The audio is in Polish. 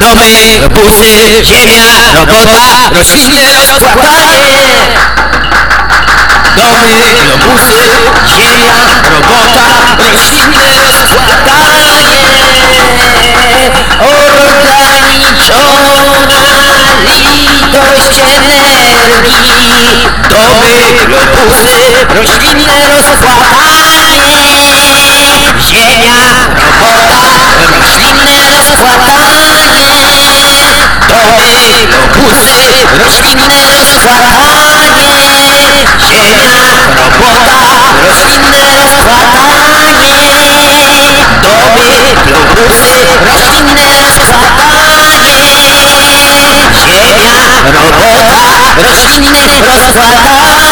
Domy, busy, ziemia, robota, roślinne rozkładanie. Domy, globusy, ziemia, robota, roślinne rozkładanie. Organiczona litość energii. Domy, globusy, roślinne rozkładanie. Rozkinne zarage, jeje robota. Rozkinne zarage, dobe pluguse. Rozkinne zarage, jeje robota. Rozkinne rozkwarage.